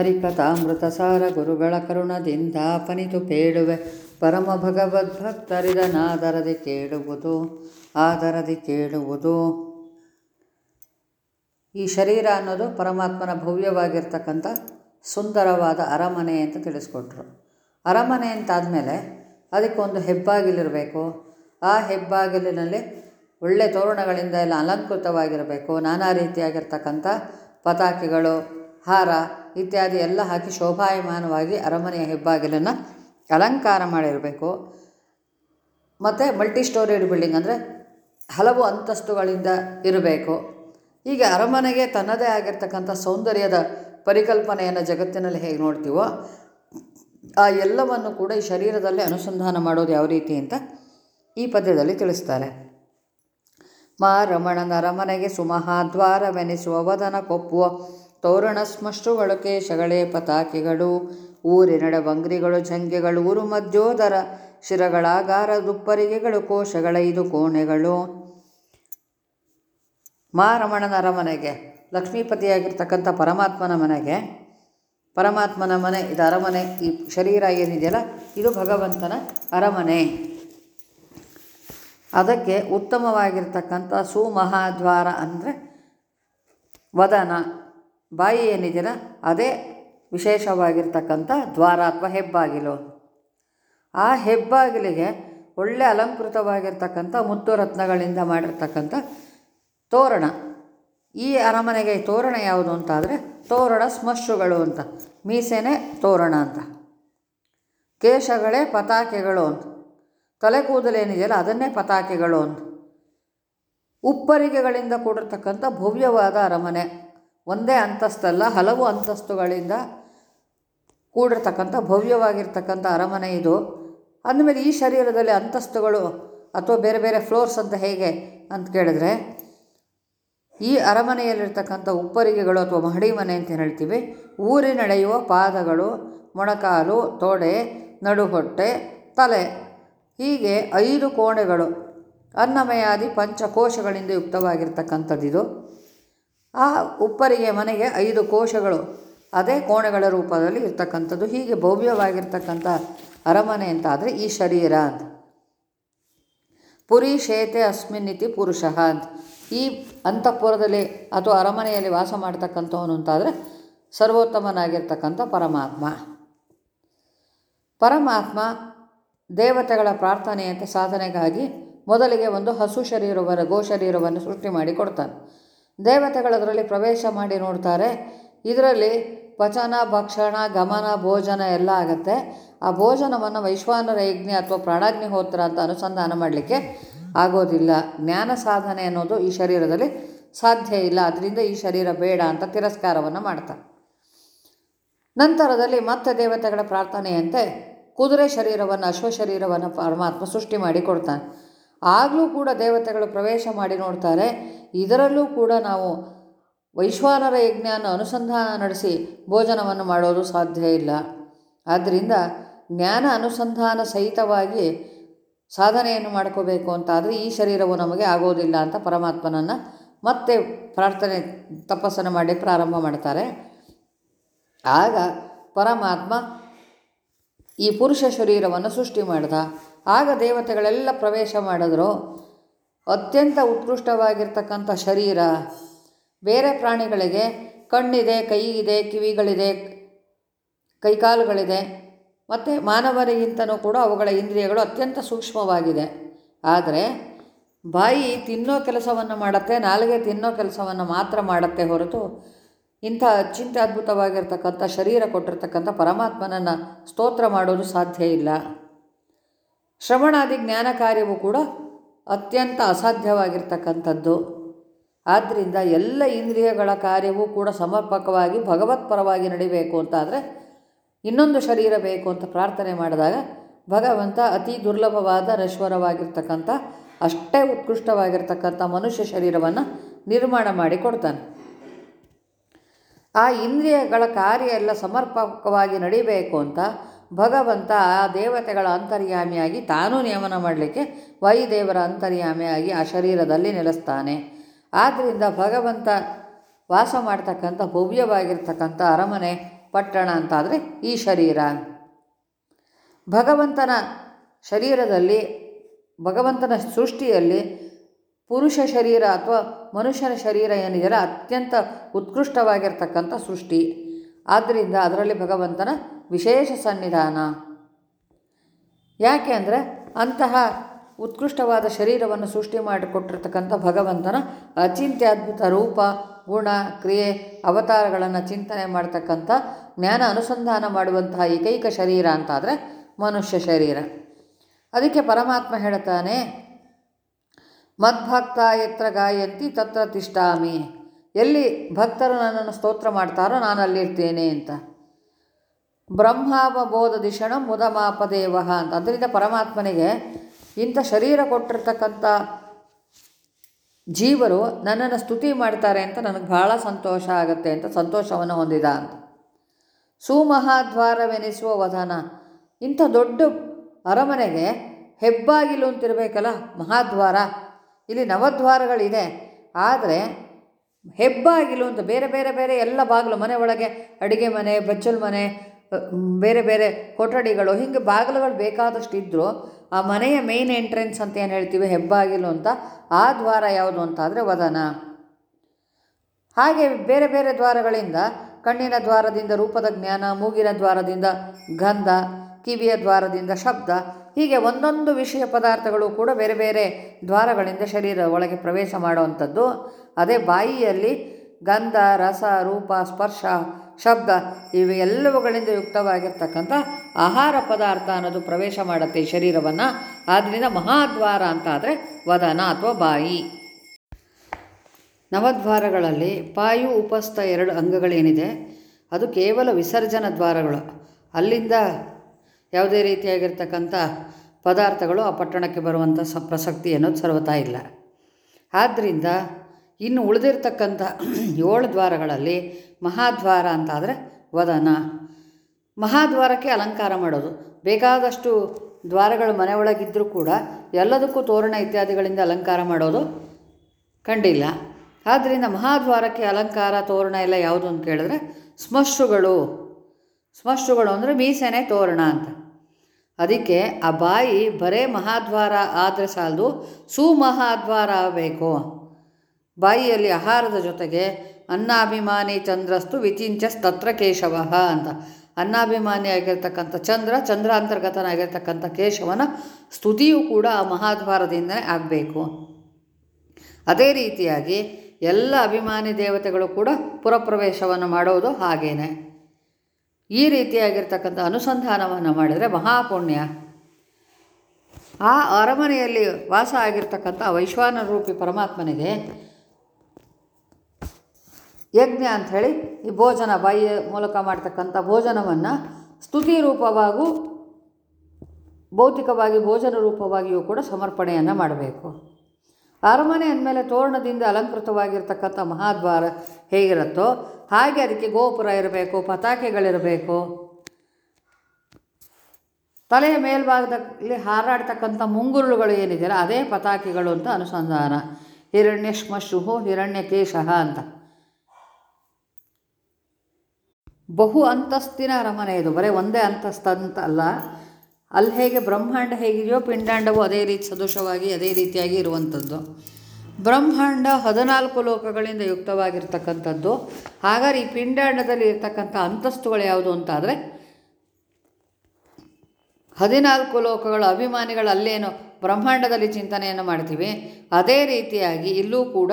ಹರಿಕಥಾಮೃತ ಸಾರ ಗುರುಗಳ ಕರುಣದಿಂದ ಪನಿತು ಪೇಳುವೆ ಪರಮ ಭಗವದ್ಭಕ್ತರಿದನಾದರದಿ ಕೇಳುವುದು, ಆದರದಿ ಕೇಳುವುದು. ಈ ಶರೀರ ಅನ್ನೋದು ಪರಮಾತ್ಮನ ಭವ್ಯವಾಗಿರ್ತಕ್ಕಂಥ ಸುಂದರವಾದ ಅರಮನೆ ಅಂತ ತಿಳಿಸ್ಕೊಟ್ರು. ಅರಮನೆ ಅಂತಾದಮೇಲೆ ಅದಕ್ಕೊಂದು ಹೆಬ್ಬಾಗಿಲಿರಬೇಕು. ಆ ಹೆಬ್ಬಾಗಿಲಿನಲ್ಲಿ ಒಳ್ಳೆ ತೋರಣಗಳಿಂದ ಎಲ್ಲ ಅಲಂಕೃತವಾಗಿರಬೇಕು. ನಾನಾ ರೀತಿಯಾಗಿರ್ತಕ್ಕಂಥ ಪತಾಕೆಗಳು ಹಾರ ಇತ್ಯಾದಿ ಎಲ್ಲ ಹಾಕಿ ಶೋಭಾಯಮಾನವಾಗಿ ಅರಮನೆಯ ಹೆಬ್ಬಾಗಿಲನ್ನು ಅಲಂಕಾರ ಮಾಡಿರಬೇಕು. ಮತ್ತು ಮಲ್ಟಿ ಸ್ಟೋರೇಡ್ ಬಿಲ್ಡಿಂಗ್ ಅಂದರೆ ಹಲವು ಅಂತಸ್ತುಗಳಿಂದ ಇರಬೇಕು. ಹೀಗೆ ಅರಮನೆಗೆ ತನ್ನದೇ ಆಗಿರ್ತಕ್ಕಂಥ ಸೌಂದರ್ಯದ ಪರಿಕಲ್ಪನೆಯನ್ನು ಜಗತ್ತಿನಲ್ಲಿ ಹೇಗೆ ನೋಡ್ತೀವೋ ಆ ಎಲ್ಲವನ್ನು ಕೂಡ ಈ ಶರೀರದಲ್ಲೇ ಅನುಸಂಧಾನ ಮಾಡೋದು ಯಾವ ರೀತಿ ಅಂತ ಈ ಪದ್ಯದಲ್ಲಿ ತಿಳಿಸ್ತಾರೆ. ಮಾ ರಮಣನ ಅರಮನೆಗೆ ಸುಮಹಾದ್ವಾರವೆನಿಸುವ ವದನ ಕೊಪ್ಪುವ ತೋರಣ ಒಳಕೆ ಶಗಳೆ ಪತಾಕೆಗಳು, ಊರಿನಡ ಬಂಗ್ರಿಗಳು, ಜಂಗೆಗಳು, ಊರು ಮಧ್ಯೋದರ ಶಿರಗಳಾಗಾರ ದುಪ್ಪರಿಗೆಗಳು, ಕೋಶಗಳ ಐದು ಕೋಣೆಗಳು. ಮಾರಮಣನ ಅರಮನೆಗೆ, ಲಕ್ಷ್ಮೀಪತಿಯಾಗಿರ್ತಕ್ಕಂಥ ಪರಮಾತ್ಮನ ಮನೆಗೆ. ಪರಮಾತ್ಮನ ಮನೆ, ಇದು ಅರಮನೆ, ಈ ಶರೀರ ಏನಿದೆಯಲ್ಲ, ಇದು ಭಗವಂತನ ಅರಮನೆ. ಅದಕ್ಕೆ ಉತ್ತಮವಾಗಿರ್ತಕ್ಕಂಥ ಸುಮಹಾದ್ವಾರ ಅಂದರೆ ವದನ. ಬಾಯಿ ಏನಿದೆಯಲ್ಲ, ಅದೇ ವಿಶೇಷವಾಗಿರ್ತಕ್ಕಂಥ ದ್ವಾರ ಅಥವಾ ಹೆಬ್ಬಾಗಿಲು. ಆ ಹೆಬ್ಬಾಗಿಲಿಗೆ ಒಳ್ಳೆ ಅಲಂಕೃತವಾಗಿರ್ತಕ್ಕಂಥ ಮುತ್ತು ರತ್ನಗಳಿಂದ ಮಾಡಿರ್ತಕ್ಕಂಥ ತೋರಣ. ಈ ಅರಮನೆಗೆ ತೋರಣ ಯಾವುದು ಅಂತಾದರೆ ತೋರಣ ಸ್ಮಶ್ರುಗಳು ಅಂತ, ಮೀಸೆನೇ ತೋರಣ ಅಂತ. ಕೇಶಗಳೇ ಪತಾಕೆಗಳು ಅಂತ. ತಲೆ ಕೂದಲೇನಿದೆಯಲ್ಲ ಅದನ್ನೇ ಪತಾಕೆಗಳು ಅಂತ. ಉಪ್ಪರಿಗೆಗಳಿಂದ ಕೂಡಿರ್ತಕ್ಕಂಥ ಭವ್ಯವಾದ ಅರಮನೆ. ಒಂದೇ ಅಂತಸ್ತಲ್ಲ, ಹಲವು ಅಂತಸ್ತುಗಳಿಂದ ಕೂಡಿರ್ತಕ್ಕಂಥ, ಭವ್ಯವಾಗಿರ್ತಕ್ಕಂಥ ಅರಮನೆ ಇದು. ಅಂದಮೇಲೆ ಈ ಶರೀರದಲ್ಲಿ ಅಂತಸ್ತುಗಳು ಅಥವಾ ಬೇರೆ ಬೇರೆ ಫ್ಲೋರ್ಸ್ ಅಂತ ಹೇಗೆ ಅಂತ ಕೇಳಿದ್ರೆ, ಈ ಅರಮನೆಯಲ್ಲಿರ್ತಕ್ಕಂಥ ಉಪ್ಪರಿಗೆಗಳು ಅಥವಾ ಮಹಡಿ ಮನೆ ಅಂತ ಹೇಳ್ತೀವಿ. ಊರಿನಡೆಯುವ ಪಾದಗಳು, ಮೊಣಕಾಲು, ತೊಡೆ, ನಡುಹೊಟ್ಟೆ, ತಲೆ, ಹೀಗೆ ಐದು ಕೋಣೆಗಳು ಅನ್ನಮಯಾದಿ ಪಂಚಕೋಶಗಳಿಂದ ಯುಕ್ತವಾಗಿರ್ತಕ್ಕಂಥದ್ದಿದು. ಆ ಉಪ್ಪರಿಗೆ ಮನೆಗೆ ಐದು ಕೋಶಗಳು, ಅದೇ ಕೋಣೆಗಳ ರೂಪದಲ್ಲಿ ಇರ್ತಕ್ಕಂಥದ್ದು. ಹೀಗೆ ಭವ್ಯವಾಗಿರ್ತಕ್ಕಂಥ ಅರಮನೆ ಅಂತಾದರೆ ಈ ಶರೀರ ಅಂತ. ಪುರಿ ಶೇತೆ ಅಸ್ಮಿನ್ನಿತಿ ಪುರುಷ ಅಂತ. ಈ ಅಂತಃಪುರದಲ್ಲಿ ಅಥವಾ ಅರಮನೆಯಲ್ಲಿ ವಾಸ ಮಾಡ್ತಕ್ಕಂಥವನು ಅಂತಾದರೆ ಸರ್ವೋತ್ತಮನಾಗಿರ್ತಕ್ಕಂಥ ಪರಮಾತ್ಮ. ಪರಮಾತ್ಮ ದೇವತೆಗಳ ಪ್ರಾರ್ಥನೆಯಂತೆ ಸಾಧನೆಗಾಗಿ ಮೊದಲಿಗೆ ಒಂದು ಹಸು ಶರೀರವನ್ನು ಗೋ ಶರೀರವನ್ನು ಸೃಷ್ಟಿ ಮಾಡಿ ಕೊಡ್ತಾನೆ. ದೇವತೆಗಳದರಲ್ಲಿ ಪ್ರವೇಶ ಮಾಡಿ ನೋಡ್ತಾರೆ. ಇದರಲ್ಲಿ ಪಚನ ಭಕ್ಷಣ, ಗಮನ, ಭೋಜನ ಎಲ್ಲ ಆಗುತ್ತೆ. ಆ ಭೋಜನವನ್ನು ವೈಶ್ವಾನರ ಯಜ್ಞ ಅಥವಾ ಪ್ರಾಣಾಗ್ನಿಹೋತ್ರ ಅಂತ ಅನುಸಂಧಾನ ಮಾಡಲಿಕ್ಕೆ ಆಗೋದಿಲ್ಲ. ಜ್ಞಾನ ಸಾಧನೆ ಅನ್ನೋದು ಈ ಶರೀರದಲ್ಲಿ ಸಾಧ್ಯ ಇಲ್ಲ. ಅದರಿಂದ ಈ ಶರೀರ ಬೇಡ ಅಂತ ತಿರಸ್ಕಾರವನ್ನು ಮಾಡ್ತಾರೆ ನಂತರದಲ್ಲಿ ಮತ್ತೆ ದೇವತೆಗಳ ಪ್ರಾರ್ಥನೆಯಂತೆ ಕುದುರೆ ಶರೀರವನ್ನು, ಅಶ್ವ ಶರೀರವನ್ನು ಪರಮಾತ್ಮ ಸೃಷ್ಟಿ ಮಾಡಿ ಕೊಡ್ತಾನೆ. ಆಗಲೂ ಕೂಡ ದೇವತೆಗಳು ಪ್ರವೇಶ ಮಾಡಿ ನೋಡ್ತಾರೆ. ಇದರಲ್ಲೂ ಕೂಡ ನಾವು ವೈಶ್ವಾನರ ಯಜ್ಞಾನ ಅನುಸಂಧಾನ ನಡೆಸಿ ಭೋಜನವನ್ನು ಮಾಡೋದು ಸಾಧ್ಯ ಇಲ್ಲ. ಆದ್ದರಿಂದ ಜ್ಞಾನ ಅನುಸಂಧಾನ ಸಹಿತವಾಗಿ ಸಾಧನೆಯನ್ನು ಮಾಡ್ಕೋಬೇಕು ಅಂತಾದರೆ ಈ ಶರೀರವು ನಮಗೆ ಆಗೋದಿಲ್ಲ ಅಂತ ಪರಮಾತ್ಮನನ್ನು ಮತ್ತೆ ಪ್ರಾರ್ಥನೆ, ತಪಸ್ಸನ್ನು ಮಾಡಿ ಪ್ರಾರಂಭ ಮಾಡ್ತಾರೆ. ಆಗ ಪರಮಾತ್ಮ ಈ ಪುರುಷ ಶರೀರವನ್ನು ಸೃಷ್ಟಿ ಮಾಡ್ದ. ಆಗ ದೇವತೆಗಳೆಲ್ಲ ಪ್ರವೇಶ ಮಾಡಿದ್ರು. ಅತ್ಯಂತ ಉತ್ಕೃಷ್ಟವಾಗಿರ್ತಕ್ಕಂಥ ಶರೀರ. ಬೇರೆ ಪ್ರಾಣಿಗಳಿಗೆ ಕಣ್ಣಿದೆ ಕೈ ಇದೆ ಕಿವಿಗಳಿದೆ, ಕೈಕಾಲುಗಳಿದೆ. ಮತ್ತು ಮಾನವರಿಗಿಂತನೂ ಕೂಡ ಅವುಗಳ ಇಂದ್ರಿಯಗಳು ಅತ್ಯಂತ ಸೂಕ್ಷ್ಮವಾಗಿದೆ. ಆದರೆ ಬಾಯಿ ತಿನ್ನೋ ಕೆಲಸವನ್ನು ಮಾಡುತ್ತೆ, ನಾಲಿಗೆ ತಿನ್ನೋ ಕೆಲಸವನ್ನು ಮಾತ್ರ ಮಾಡುತ್ತೆ ಹೊರತು ಇಂಥ ಅತ್ಯಂತ ಅದ್ಭುತವಾಗಿರ್ತಕ್ಕಂಥ ಶರೀರ ಕೊಟ್ಟಿರ್ತಕ್ಕಂಥ ಪರಮಾತ್ಮನನ್ನು ಸ್ತೋತ್ರ ಮಾಡೋದು ಸಾಧ್ಯ ಇಲ್ಲ. ಶ್ರವಣಾದಿ ಜ್ಞಾನ ಕಾರ್ಯವು ಕೂಡ ಅತ್ಯಂತ ಅಸಾಧ್ಯವಾಗಿರ್ತಕ್ಕಂಥದ್ದು. ಆದ್ದರಿಂದ ಎಲ್ಲ ಇಂದ್ರಿಯಗಳ ಕಾರ್ಯವೂ ಕೂಡ ಸಮರ್ಪಕವಾಗಿ ಭಗವತ್ಪರವಾಗಿ ನಡಿಬೇಕು ಅಂತಾದರೆ ಇನ್ನೊಂದು ಶರೀರ ಬೇಕು ಅಂತ ಪ್ರಾರ್ಥನೆ ಮಾಡಿದಾಗ ಭಗವಂತ ಅತಿ ದುರ್ಲಭವಾದ, ನಶ್ವರವಾಗಿರ್ತಕ್ಕಂಥ, ಅಷ್ಟೇ ಉತ್ಕೃಷ್ಟವಾಗಿರ್ತಕ್ಕಂಥ ಮನುಷ್ಯ ಶರೀರವನ್ನು ನಿರ್ಮಾಣ ಮಾಡಿ ಕೊಡ್ತಾನೆ. ಆ ಇಂದ್ರಿಯಗಳ ಕಾರ್ಯ ಎಲ್ಲ ಸಮರ್ಪಕವಾಗಿ ನಡಿಬೇಕು ಅಂತ ಭಗವಂತ ಆ ದೇವತೆಗಳ ಅಂತರ್ಯಾಮಿಯಾಗಿ ತಾನೂ ನಿಯಮನ ಮಾಡಲಿಕ್ಕೆ ವಾಯುದೇವರ ಅಂತರ್ಯಾಮಿಯಾಗಿ ಆ ಶರೀರದಲ್ಲಿ ನೆಲೆಸ್ತಾನೆ. ಆದ್ದರಿಂದ ಭಗವಂತ ವಾಸ ಮಾಡ್ತಕ್ಕಂಥ, ಭವ್ಯವಾಗಿರ್ತಕ್ಕಂಥ ಅರಮನೆ ಪಟ್ಟಣ ಅಂತಾದರೆ ಈ ಶರೀರ. ಭಗವಂತನ ಶರೀರದಲ್ಲಿ, ಭಗವಂತನ ಸೃಷ್ಟಿಯಲ್ಲಿ ಪುರುಷ ಶರೀರ ಅಥವಾ ಮನುಷ್ಯನ ಶರೀರ ಏನಿದೆಯಲ್ಲ, ಅತ್ಯಂತ ಉತ್ಕೃಷ್ಟವಾಗಿರ್ತಕ್ಕಂಥ ಸೃಷ್ಟಿ. ಆದ್ದರಿಂದ ಅದರಲ್ಲಿ ಭಗವಂತನ ವಿಶೇಷ ಸನ್ನಿಧಾನ. ಯಾಕೆ ಅಂದರೆ ಅಂತಹ ಉತ್ಕೃಷ್ಟವಾದ ಶರೀರವನ್ನು ಸೃಷ್ಟಿ ಮಾಡಿಕೊಟ್ಟಿರ್ತಕ್ಕಂಥ ಭಗವಂತನ ಅಚಿಂತ್ಯದ್ಭುತ ರೂಪ, ಗುಣ, ಕ್ರಿಯೆ, ಅವತಾರಗಳನ್ನು ಚಿಂತನೆ ಮಾಡ್ತಕ್ಕಂಥ ಜ್ಞಾನ ಅನುಸಂಧಾನ ಮಾಡುವಂತಹ ಏಕೈಕ ಶರೀರ ಅಂತಾದರೆ ಮನುಷ್ಯ ಶರೀರ. ಅದಕ್ಕೆ ಪರಮಾತ್ಮ ಹೇಳ್ತಾನೆ, ಮದ್ಭಕ್ತ ಎತ್ರ ಗಾಯಂತಿ ತತ್ರ ತಿಷ್ಠಾಮಿ. ಎಲ್ಲಿ ಭಕ್ತರು ನನ್ನನ್ನು ಸ್ತೋತ್ರ ಮಾಡ್ತಾರೋ ನಾನು ಅಲ್ಲಿರ್ತೇನೆ ಅಂತ. ಬ್ರಹ್ಮಾವಬೋಧ ದಿಶಣ ಮುದಮಾಪದೇವಹ ಅಂತ. ಅದರಿಂದ ಪರಮಾತ್ಮನಿಗೆ ಇಂಥ ಶರೀರ ಕೊಟ್ಟಿರ್ತಕ್ಕಂಥ ಜೀವರು ನನ್ನನ್ನು ಸ್ತುತಿ ಮಾಡ್ತಾರೆ ಅಂತ ನನಗೆ ಬಹಳ ಸಂತೋಷ ಆಗುತ್ತೆ ಅಂತ ಸಂತೋಷವನ್ನು ಹೊಂದಿದ ಅಂತ. ಸುಮಹಾದ್ವಾರವೆನಿಸುವ ವಧನ ಇಂಥ ದೊಡ್ಡ ಅರಮನೆಗೆ ಹೆಬ್ಬಾಗಿಲು ಅಂತಿರಬೇಕಲ್ಲ, ಮಹಾದ್ವಾರ. ಇಲ್ಲಿ ನವದ್ವಾರಗಳಿದೆ. ಆದರೆ ಹೆಬ್ಬಾಗಿಲು ಅಂತ ಬೇರೆ ಬೇರೆ ಬೇರೆ ಎಲ್ಲ ಬಾಗಿಲು, ಮನೆ ಒಳಗೆ ಅಡುಗೆ ಮನೆ, ಬಚ್ಚಲು ಮನೆ ಬೇರೆ ಬೇರೆ ಕೊಠಡಿಗಳು, ಹಿಂಗೆ ಬಾಗಿಲುಗಳು ಬೇಕಾದಷ್ಟು ಇದ್ದರೂ ಆ ಮನೆಯ ಮೇನ್ ಎಂಟ್ರೆನ್ಸ್ ಅಂತ ಏನು ಹೇಳ್ತೀವಿ? ಹೆಬ್ಬಾಗಿಲು ಅಂತ. ಆ ದ್ವಾರ ಯಾವುದು ಅಂತ ಆದರೆ ವದನ. ಹಾಗೆ ಬೇರೆ ಬೇರೆ ದ್ವಾರಗಳಿಂದ, ಕಣ್ಣಿನ ದ್ವಾರದಿಂದ ರೂಪದ ಜ್ಞಾನ, ಮೂಗಿನ ದ್ವಾರದಿಂದ ಗಂಧ, ಕಿವಿಯ ದ್ವಾರದಿಂದ ಶಬ್ದ, ಹೀಗೆ ಒಂದೊಂದು ವಿಷಯ ಪದಾರ್ಥಗಳು ಕೂಡ ಬೇರೆ ಬೇರೆ ದ್ವಾರಗಳಿಂದ ಶರೀರ ಒಳಗೆ ಪ್ರವೇಶ ಮಾಡುವಂಥದ್ದು. ಅದೇ ಬಾಯಿಯಲ್ಲಿ ಗಂಧ, ರಸ, ರೂಪ, ಸ್ಪರ್ಶ ಶಬ್ದ ಇವೆಲ್ಲವುಗಳಿಂದ ಯುಕ್ತವಾಗಿರ್ತಕ್ಕಂಥ ಆಹಾರ ಪದಾರ್ಥ ಅನ್ನೋದು ಪ್ರವೇಶ ಮಾಡುತ್ತೆ ಶರೀರವನ್ನು. ಆದ್ದರಿಂದ ಮಹಾದ್ವಾರ ಅಂತ ಆದರೆ ವದನ ಅಥವಾ ಬಾಯಿ. ನವದ್ವಾರಗಳಲ್ಲಿ ಪಾಯು, ಉಪಸ್ಥ ಎರಡು ಅಂಗಗಳೇನಿದೆ. ಅದು ಕೇವಲ ವಿಸರ್ಜನ ದ್ವಾರಗಳು. ಅಲ್ಲಿಂದ ಯಾವುದೇ ರೀತಿಯಾಗಿರ್ತಕ್ಕಂಥ ಪದಾರ್ಥಗಳು ಆ ಪಟ್ಟಣಕ್ಕೆ ಬರುವಂಥ ಸ, ಪ್ರಸಕ್ತಿ ಅನ್ನೋದು ಸರ್ವತಾ ಇಲ್ಲ. ಆದ್ದರಿಂದ ಇನ್ನು ಉಳಿದಿರ್ತಕ್ಕಂಥ ಏಳು ದ್ವಾರಗಳಲ್ಲಿ ಮಹಾದ್ವಾರ ಅಂತಾದರೆ ವದನ. ಮಹಾದ್ವಾರಕ್ಕೆ ಅಲಂಕಾರ ಮಾಡೋದು. ಬೇಕಾದಷ್ಟು ದ್ವಾರಗಳು ಮನೆ ಒಳಗಿದ್ದರೂ ಕೂಡ ಎಲ್ಲದಕ್ಕೂ ತೋರಣ ಇತ್ಯಾದಿಗಳಿಂದ ಅಲಂಕಾರ ಮಾಡೋದು ಕಂಡಿಲ್ಲ. ಆದ್ದರಿಂದ ಮಹಾದ್ವಾರಕ್ಕೆ ಅಲಂಕಾರ, ತೋರಣ ಎಲ್ಲ ಯಾವುದು ಅಂತ ಕೇಳಿದ್ರೆ ಸ್ಮಶ್ರುಗಳು ಸ್ಮಶ್ರುಗಳು ಅಂದರೆ ಮೀಸೆನೆ ತೋರಣ ಅಂತ. ಅದಕ್ಕೆ ಆ ಬಾಯಿ ಬರೇ ಮಹಾದ್ವಾರ ಆದರೆ ಸಾಲದು ಸುಮಹಾದ್ವಾರ ಆಗಬೇಕು. ಬಾಯಿಯಲ್ಲಿ ಆಹಾರದ ಜೊತೆಗೆ ಅನ್ನಾಭಿಮಾನಿ ಚಂದ್ರಸ್ತು ವಿಚಿಂಚಸ್ ತತ್ರ ಕೇಶವ ಅಂತ. ಅನ್ನಾಭಿಮಾನಿ ಆಗಿರ್ತಕ್ಕಂಥ ಚಂದ್ರ ಚಂದ್ರ ಅಂತರ್ಗತನಾಗಿರ್ತಕ್ಕಂಥ ಕೇಶವನ ಸ್ತುತಿಯೂ ಕೂಡ ಆ ಮಹಾದ್ವಾರದಿಂದನೇ ಆಗಬೇಕು. ಅದೇ ರೀತಿಯಾಗಿ ಎಲ್ಲ ಅಭಿಮಾನಿ ದೇವತೆಗಳು ಕೂಡ ಪುರಪ್ರವೇಶವನ್ನು ಮಾಡೋದು ಹಾಗೇನೆ. ಈ ರೀತಿಯಾಗಿರ್ತಕ್ಕಂಥ ಅನುಸಂಧಾನವನ್ನು ಮಾಡಿದರೆ ಮಹಾಪುಣ್ಯ. ಆ ಅರಮನೆಯಲ್ಲಿ ವಾಸ ಆಗಿರ್ತಕ್ಕಂಥ ವೈಶ್ವಾನ ರೂಪಿ ಪರಮಾತ್ಮನಿಗೆ ಯಜ್ಞ ಅಂಥೇಳಿ ಈ ಭೋಜನ ಬಾಯಿಯ ಮೂಲಕ ಮಾಡ್ತಕ್ಕಂಥ ಭೋಜನವನ್ನು ಸ್ತುತಿ ರೂಪವಾಗೂ ಭೌತಿಕವಾಗಿ, ಭೋಜನ ರೂಪವಾಗಿಯೂ ಕೂಡ ಸಮರ್ಪಣೆಯನ್ನು ಮಾಡಬೇಕು. ಅರಮನೆ ಅಂದಮೇಲೆ ತೋರಣದಿಂದ ಅಲಂಕೃತವಾಗಿರ್ತಕ್ಕಂಥ ಮಹಾದ್ವಾರ ಹೇಗಿರುತ್ತೋ ಹಾಗೆ ಅದಕ್ಕೆ ಗೋಪುರ ಇರಬೇಕು, ಪತಾಕೆಗಳಿರಬೇಕು. ತಲೆಯ ಮೇಲ್ಭಾಗದಲ್ಲಿ ಹಾರಾಡ್ತಕ್ಕಂಥ ಮುಂಗುರುಳುಗಳು ಏನಿದೆಯಲ್ಲ, ಅದೇ ಪತಾಕೆಗಳು ಅಂತ ಅನುಸಂಧಾನ. ಹಿರಣ್ಯ ಶ್ಮಶ್ರುಹು ಹಿರಣ್ಯಕೇಶಃ ಅಂತ. ಬಹು ಅಂತಸ್ತಿನ ಅರಮನೆ ಇದು. ಬರೀ ಒಂದೇ ಅಂತಸ್ತು ಅಂತ ಅಲ್ಲ. ಅಲ್ಲಿ ಹೇಗೆ ಬ್ರಹ್ಮಾಂಡ ಹೇಗಿದೆಯೋ ಪಿಂಡಾಂಡವು ಅದೇ ರೀತಿ ಸದೃಶವಾಗಿ, ಅದೇ ರೀತಿಯಾಗಿ ಇರುವಂಥದ್ದು. ಬ್ರಹ್ಮಾಂಡ ಹದಿನಾಲ್ಕು ಲೋಕಗಳಿಂದ ಯುಕ್ತವಾಗಿರ್ತಕ್ಕಂಥದ್ದು. ಹಾಗಾದ್ರೆ ಈ ಪಿಂಡಾಂಡದಲ್ಲಿ ಇರ್ತಕ್ಕಂಥ ಅಂತಸ್ತುಗಳು ಯಾವುದು ಅಂತಾದರೆ ಹದಿನಾಲ್ಕು ಲೋಕಗಳ ಅಭಿಮಾನಿಗಳು ಅಲ್ಲೇನು ಬ್ರಹ್ಮಾಂಡದಲ್ಲಿ ಚಿಂತನೆಯನ್ನು ಮಾಡ್ತೀವಿ. ಅದೇ ರೀತಿಯಾಗಿ ಇಲ್ಲೂ ಕೂಡ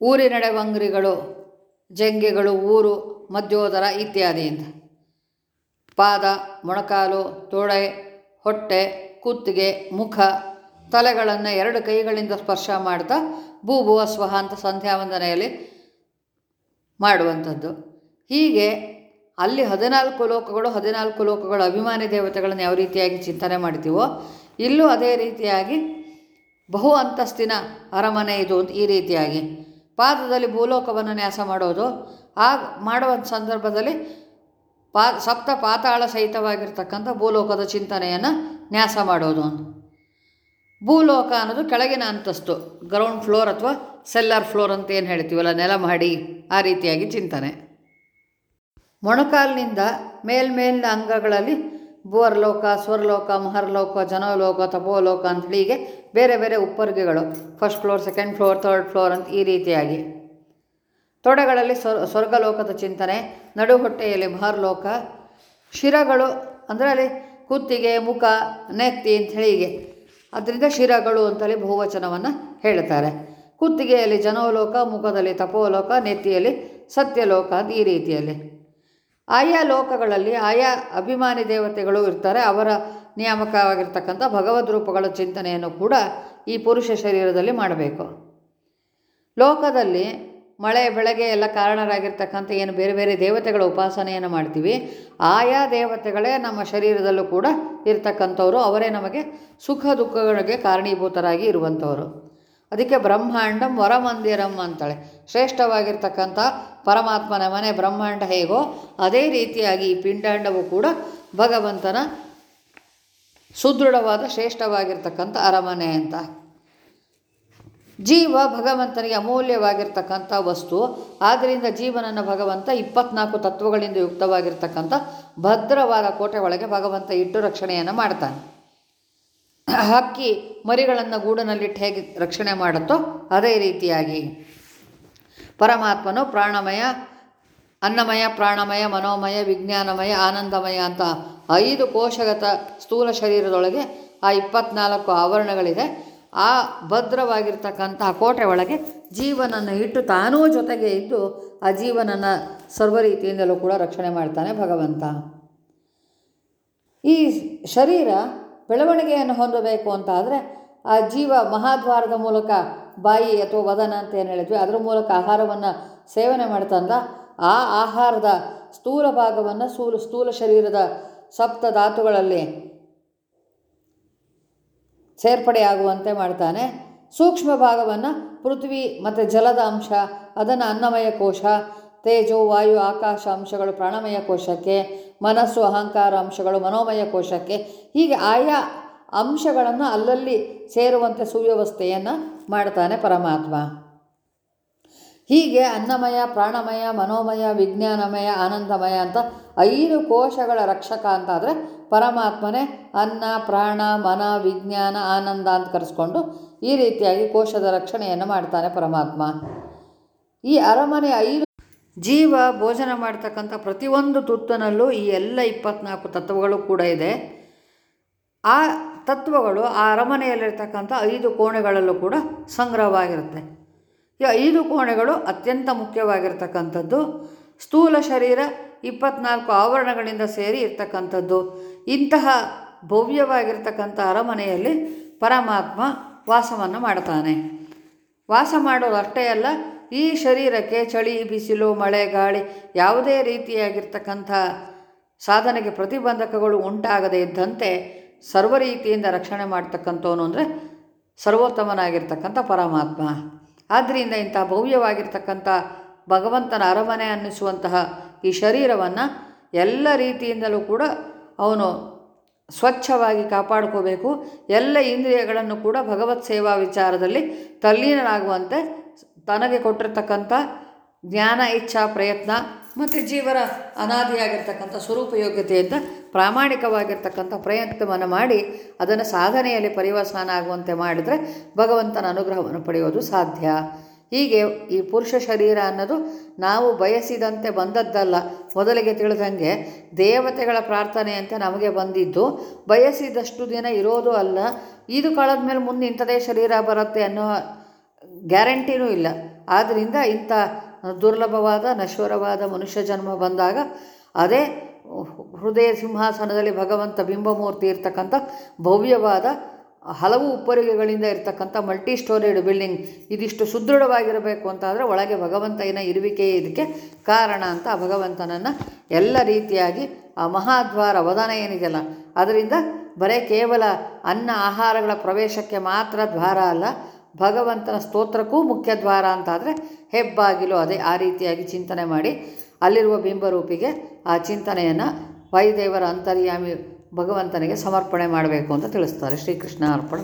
ಊರಿನಡೆವಂಗ್ರಿಗಳು ಜಂಗೆಗಳು, ಊರು, ಮಧ್ಯೋದರ ಇತ್ಯಾದಿಯಿಂದ ಪಾದ, ಮೊಣಕಾಲು, ತೊಡೆ, ಹೊಟ್ಟೆ, ಕುತ್ತಿಗೆ, ಮುಖ, ತಲೆಗಳನ್ನು ಎರಡು ಕೈಗಳಿಂದ ಸ್ಪರ್ಶ ಮಾಡ್ತಾ ಭೂಭುವ ಸ್ವಹ ಅಂತ ಸಂಧ್ಯಾ ವಂದನೆಯಲ್ಲಿ ಮಾಡುವಂಥದ್ದು. ಹೀಗೆ ಅಲ್ಲಿ ಹದಿನಾಲ್ಕು ಲೋಕಗಳು ಹದಿನಾಲ್ಕು ಲೋಕಗಳು ಅಭಿಮಾನಿ ದೇವತೆಗಳನ್ನು ಯಾವ ರೀತಿಯಾಗಿ ಚಿಂತನೆ ಮಾಡ್ತೀವೋ, ಇಲ್ಲೂ ಅದೇ ರೀತಿಯಾಗಿ ಬಹು ಅಂತಸ್ತಿನ ಅರಮನೆ ಇದು ಅಂತ ಈ ರೀತಿಯಾಗಿ ಪಾದದಲ್ಲಿ ಭೂಲೋಕವನ್ನು ನ್ಯಾಸ ಮಾಡೋದು. ಆ ಮಾಡುವಂಥ ಸಂದರ್ಭದಲ್ಲಿ ಪಾ ಸಪ್ತ ಪಾತಾಳ ಸಹಿತವಾಗಿರ್ತಕ್ಕಂಥ ಭೂಲೋಕದ ಚಿಂತನೆಯನ್ನು ನ್ಯಾಸ ಮಾಡೋದು ಭೂಲೋಕ ಅನ್ನೋದು ಕೆಳಗಿನ ಅಂತಸ್ತು ಗ್ರೌಂಡ್ ಫ್ಲೋರ್ ಅಥವಾ ಸೆಲ್ಲರ್ ಫ್ಲೋರ್ ಅಂತ ಏನು ಹೇಳ್ತೀವಲ್ಲ ನೆಲ ಮಾಡಿ ಆ ರೀತಿಯಾಗಿ ಚಿಂತನೆ. ಮೊಣಕಾಲಿನಿಂದ ಮೇಲ್ಮೇಲಿನ ಅಂಗಗಳಲ್ಲಿ ಭುವರ್ಲೋಕ, ಸ್ವರ್ಲೋಕ, ಮಹರ್ಲೋಕ, ಜನೋಲೋಕ, ತಪೋಲೋಕ ಅಂಥೇಳಿ ಹೀಗೆ ಬೇರೆ ಬೇರೆ ಉಪ್ಪರ್ಗೆಗಳು. First floor second floor third floor ಅಂತ ಈ ರೀತಿಯಾಗಿ. ತೊಡೆಗಳಲ್ಲಿ ಸ್ವರ್, ಸ್ವರ್ಗಲೋಕದ ಚಿಂತನೆ, ನಡುಹೊಟ್ಟೆಯಲ್ಲಿ ಮಹರ್ಲೋಕ ಶಿರಗಳು ಅಂದರೆ ಅಲ್ಲಿ ಕುತ್ತಿಗೆ, ಮುಖ, ನೆತ್ತಿ ಅಂಥೇಳಿ ಹೀಗೆ. ಅದರಿಂದ ಶಿರಗಳು ಅಂತೇಳಿ ಬಹುವಚನವನ್ನು ಹೇಳ್ತಾರೆ. ಕುತ್ತಿಗೆಯಲ್ಲಿ ಜನೋಲೋಕ, ಮುಖದಲ್ಲಿ ತಪೋಲೋಕ, ನೆತ್ತಿಯಲ್ಲಿ ಸತ್ಯಲೋಕ ಅಂತ ಈ ರೀತಿಯಲ್ಲಿ. ಆಯಾ ಲೋಕಗಳಲ್ಲಿ ಆಯಾ ಅಭಿಮಾನಿ ದೇವತೆಗಳು ಇರ್ತಾರೆ. ಅವರ ನಿಯಾಮಕವಾಗಿರ್ತಕ್ಕಂಥ ಭಗವದ್ ರೂಪಗಳ ಚಿಂತನೆಯನ್ನು ಕೂಡ ಈ ಪುರುಷ ಶರೀರದಲ್ಲಿ ಮಾಡಬೇಕು. ಲೋಕದಲ್ಲಿ ಮಳೆ, ಬೆಳಗ್ಗೆ ಎಲ್ಲ ಕಾರಣರಾಗಿರ್ತಕ್ಕಂಥ ಏನು ಬೇರೆ ಬೇರೆ ದೇವತೆಗಳ ಉಪಾಸನೆಯನ್ನು ಮಾಡ್ತೀವಿ, ಆಯಾ ದೇವತೆಗಳೇ ನಮ್ಮ ಶರೀರದಲ್ಲೂ ಕೂಡ ಇರ್ತಕ್ಕಂಥವ್ರು. ಅವರೇ ನಮಗೆ ಸುಖ ದುಃಖಗಳಿಗೆ ಕಾರಣೀಭೂತರಾಗಿ ಇರುವಂಥವರು. ಅದಕ್ಕೆ ಬ್ರಹ್ಮಾಂಡಂ ವರಮಂದಿರಂ ಅಂತಾಳೆ. ಶ್ರೇಷ್ಠವಾಗಿರ್ತಕ್ಕಂಥ ಪರಮಾತ್ಮನ ಮನೆ ಬ್ರಹ್ಮಾಂಡ ಹೇಗೋ ಅದೇ ರೀತಿಯಾಗಿ ಈ ಪಿಂಡಾಂಡವು ಕೂಡ ಭಗವಂತನ ಸುದೃಢವಾದ ಶ್ರೇಷ್ಠವಾಗಿರ್ತಕ್ಕಂಥ ಅರಮನೆ ಅಂತ. ಜೀವ ಭಗವಂತನಿಗೆ ಅಮೂಲ್ಯವಾಗಿರ್ತಕ್ಕಂಥ ವಸ್ತು. ಆದ್ದರಿಂದ ಜೀವನನ ಭಗವಂತ ಇಪ್ಪತ್ನಾಲ್ಕು ತತ್ವಗಳಿಂದ ಯುಕ್ತವಾಗಿರ್ತಕ್ಕಂಥ ಭದ್ರವಾದ ಕೋಟೆ ಒಳಗೆ ಭಗವಂತ ಇಟ್ಟು ರಕ್ಷಣೆಯನ್ನು ಮಾಡ್ತಾನೆ. ಹಕ್ಕಿ ಮರಿಗಳನ್ನು ಗೂಡಿನಲ್ಲಿಟ್ಟು ಹೇಗೆ ರಕ್ಷಣೆ ಮಾಡುತ್ತೋ ಅದೇ ರೀತಿಯಾಗಿ ಪರಮಾತ್ಮನು ಪ್ರಾಣಮಯ, ಅನ್ನಮಯ, ಪ್ರಾಣಮಯ, ಮನೋಮಯ, ವಿಜ್ಞಾನಮಯ, ಆನಂದಮಯ ಅಂತ ಐದು ಕೋಶಗತ ಸ್ಥೂಲ ಶರೀರದೊಳಗೆ ಆ ಇಪ್ಪತ್ನಾಲ್ಕು ಆವರಣಗಳಿದೆ. ಆ ಭದ್ರವಾಗಿರ್ತಕ್ಕಂತಹ ಕೋಟೆ ಒಳಗೆ ಜೀವನನ್ನು ಇಟ್ಟು ತಾನೂ ಜೊತೆಗೆ ಇದ್ದು ಆ ಜೀವನನ ಸರ್ವ ರೀತಿಯಿಂದಲೂ ಕೂಡ ರಕ್ಷಣೆ ಮಾಡ್ತಾನೆ ಭಗವಂತ. ಈ ಶರೀರ ಬೆಳವಣಿಗೆಯನ್ನು ಹೊಂದಬೇಕು ಅಂತ ಆದರೆ ಆ ಜೀವ ಮಹಾದ್ವಾರದ ಮೂಲಕ ಬಾಯಿ ಅಥವಾ ವದನ ಅಂತ ಏನು ಹೇಳಿದ್ವಿ, ಅದರ ಮೂಲಕ ಆಹಾರವನ್ನು ಸೇವನೆ ಮಾಡ್ತಂದ ಆ ಆಹಾರದ ಸ್ಥೂಲ ಭಾಗವನ್ನು ಸ್ಥೂಲ ಸ್ಥೂಲ ಶರೀರದ ಸಪ್ತ ಧಾತುಗಳಲ್ಲಿ ಸೇರ್ಪಡೆಯಾಗುವಂತೆ ಮಾಡ್ತಾನೆ. ಸೂಕ್ಷ್ಮ ಭಾಗವನ್ನು ಪೃಥ್ವಿ ಮತ್ತು ಜಲದ ಅಂಶ, ಅದನ್ನು ಅನ್ನಮಯ ಕೋಶ, ತೇಜೋ, ವಾಯು, ಆಕಾಶ ಅಂಶಗಳು, ಪ್ರಾಣಮಯ ಕೋಶಕ್ಕೆ ಮನಸ್ಸು, ಅಹಂಕಾರ ಅಂಶಗಳು ಮನೋಮಯ ಕೋಶಕ್ಕೆ ಹೀಗೆ ಆಯಾ ಅಂಶಗಳನ್ನು ಅಲ್ಲಲ್ಲಿ ಸೇರುವಂತೆ ಸುವ್ಯವಸ್ಥೆಯನ್ನು ಮಾಡ್ತಾನೆ ಪರಮಾತ್ಮ. ಹೀಗೆ ಅನ್ನಮಯ, ಪ್ರಾಣಮಯ, ಮನೋಮಯ, ವಿಜ್ಞಾನಮಯ, ಆನಂದಮಯ ಅಂತ ಐದು ಕೋಶಗಳ ರಕ್ಷಕ ಅಂತಾದರೆ ಪರಮಾತ್ಮನೇ ಅನ್ನ, ಪ್ರಾಣ, ಮನ, ವಿಜ್ಞಾನ, ಆನಂದ ಅಂತ ಕರೆಸ್ಕೊಂಡು ಈ ರೀತಿಯಾಗಿ ಕೋಶದ ರಕ್ಷಣೆಯನ್ನು ಮಾಡ್ತಾನೆ ಪರಮಾತ್ಮ. ಈ ಅರಮನೆ ಐದು ಜೀವ ಭೋಜನ ಮಾಡ್ತಕ್ಕಂಥ ಪ್ರತಿಯೊಂದು ತುತ್ತನಲ್ಲೂ ಈ ಎಲ್ಲ ಇಪ್ಪತ್ನಾಲ್ಕು ತತ್ವಗಳು ಕೂಡ ಇದೆ. ಆ ತತ್ವಗಳು, ಆ ಅರಮನೆಯಲ್ಲಿರ್ತಕ್ಕಂಥ ಐದು ಕೋಣೆಗಳಲ್ಲೂ ಕೂಡ ಸಂಗ್ರಹವಾಗಿರುತ್ತೆ. ಈ ಐದು ಕೋಣೆಗಳು ಅತ್ಯಂತ ಮುಖ್ಯವಾಗಿರ್ತಕ್ಕಂಥದ್ದು. ಸ್ಥೂಲ ಶರೀರ ಇಪ್ಪತ್ನಾಲ್ಕು ಆವರಣಗಳಿಂದ ಸೇರಿ ಇರ್ತಕ್ಕಂಥದ್ದು. ಇಂತಹ ಭವ್ಯವಾಗಿರ್ತಕ್ಕಂಥ ಅರಮನೆಯಲ್ಲಿ ಪರಮಾತ್ಮ ವಾಸವನ್ನು ಮಾಡ್ತಾನೆ. ವಾಸ ಮಾಡೋದು ಅಷ್ಟೇ ಅಲ್ಲ ಈ ಶರೀರಕ್ಕೆ ಚಳಿ, ಬಿಸಿಲು, ಮಳೆ, ಗಾಳಿ ಯಾವುದೇ ರೀತಿಯಾಗಿರ್ತಕ್ಕಂಥ ಸಾಧನೆಗೆ ಪ್ರತಿಬಂಧಕಗಳು ಉಂಟಾಗದೇ ಇದ್ದಂತೆ ಸರ್ವ ರೀತಿಯಿಂದ ರಕ್ಷಣೆ ಮಾಡ್ತಕ್ಕಂಥವನು ಅಂದರೆ ಸರ್ವೋತ್ತಮನಾಗಿರ್ತಕ್ಕಂಥ ಪರಮಾತ್ಮ. ಆದ್ದರಿಂದ ಇಂಥ ಭವ್ಯವಾಗಿರ್ತಕ್ಕಂಥ ಭಗವಂತನ ಅರಮನೆ ಅನ್ನಿಸುವಂತಹ ಈ ಶರೀರವನ್ನು ಎಲ್ಲ ರೀತಿಯಿಂದಲೂ ಕೂಡ ಅವನು ಸ್ವಚ್ಛವಾಗಿ ಕಾಪಾಡ್ಕೋಬೇಕು. ಎಲ್ಲ ಇಂದ್ರಿಯಗಳನ್ನು ಕೂಡ ಭಗವತ್ ಸೇವಾ ವಿಚಾರದಲ್ಲಿ ತಲ್ಲೀನರಾಗುವಂತೆ ತನಗೆ ಕೊಟ್ಟಿರ್ತಕ್ಕಂಥ ಜ್ಞಾನ, ಇಚ್ಛಾ, ಪ್ರಯತ್ನ ಮತ್ತು ಜೀವನ ಅನಾದಿಯಾಗಿರ್ತಕ್ಕಂಥ ಸ್ವರೂಪಯೋಗ್ಯತೆಯಿಂದ ಪ್ರಾಮಾಣಿಕವಾಗಿರ್ತಕ್ಕಂಥ ಪ್ರಯತ್ನವನ್ನು ಮಾಡಿ ಅದನ್ನು ಸಾಧನೆಯಲ್ಲಿ ಪರಿವಸಾನ ಆಗುವಂತೆ ಮಾಡಿದರೆ ಭಗವಂತನ ಅನುಗ್ರಹವನ್ನು ಪಡೆಯೋದು ಸಾಧ್ಯ. ಹೀಗೆ ಈ ಪುರುಷ ಶರೀರ ಅನ್ನೋದು ನಾವು ಬಯಸಿದಂತೆ ಬಂದದ್ದಲ್ಲ. ಮೊದಲಿಗೆ ತಿಳಿದಂಗೆ ದೇವತೆಗಳ ಪ್ರಾರ್ಥನೆಯಂತೆ ನಮಗೆ ಬಂದಿದ್ದು, ಬಯಸಿದಷ್ಟು ದಿನ ಇರೋದು ಅಲ್ಲ. ಇದು ಕಳೆದ ಮೇಲೆ ಮುಂದೆ ಇಂಥದೇ ಶರೀರ ಬರುತ್ತೆ ಅನ್ನೋ ಗ್ಯಾರಂಟಿನೂ ಇಲ್ಲ. ಆದ್ದರಿಂದ ಇಂಥ ದುರ್ಲಭವಾದ, ನಶ್ವರವಾದ ಮನುಷ್ಯ ಜನ್ಮ ಬಂದಾಗ ಅದೇ ಹೃದಯ ಸಿಂಹಾಸನದಲ್ಲಿ ಭಗವಂತ ಬಿಂಬಮೂರ್ತಿ ಇರ್ತಕ್ಕಂಥ ಭವ್ಯವಾದ ಹಲವು ಉಪ್ಪರಿಗೆಗಳಿಂದ ಇರ್ತಕ್ಕಂಥ ಮಲ್ಟಿ ಸ್ಟೋರೇಡ್ ಬಿಲ್ಡಿಂಗ್ ಇದಿಷ್ಟು ಸುದೃಢವಾಗಿರಬೇಕು ಅಂತಾದರೆ ಒಳಗೆ ಭಗವಂತನ ಇರುವಿಕೆಯೇ ಇದಕ್ಕೆ ಕಾರಣ ಅಂತ ಭಗವಂತನನ್ನು ಎಲ್ಲ ರೀತಿಯಾಗಿ ಆ ಮಹಾದ್ವಾರ ವದನ ಏನಿದೆಯಲ್ಲ, ಅದರಿಂದ ಬರೀ ಕೇವಲ ಅನ್ನ ಆಹಾರಗಳ ಪ್ರವೇಶಕ್ಕೆ ಮಾತ್ರ ದ್ವಾರ ಅಲ್ಲ ಭಗವಂತನ ಸ್ತೋತ್ರಕ್ಕೂ ಮುಖ್ಯ ದ್ವಾರ ಅಂತಾದರೆ ಹೆಬ್ಬಾಗಿಲು. ಅದೇ ಆ ರೀತಿಯಾಗಿ ಚಿಂತನೆ ಮಾಡಿ ಅಲ್ಲಿರುವ ಬಿಂಬರೂಪಿಗೆ ಆ ಚಿಂತನೆಯನ್ನು ವಾಯುದೇವರ ಅಂತರ್ಯಾಮಿ ಭಗವಂತನಿಗೆ ಸಮರ್ಪಣೆ ಮಾಡಬೇಕು ಅಂತ ತಿಳಿಸ್ತಾರೆ. ಶ್ರೀಕೃಷ್ಣ ಅರ್ಪಣೆ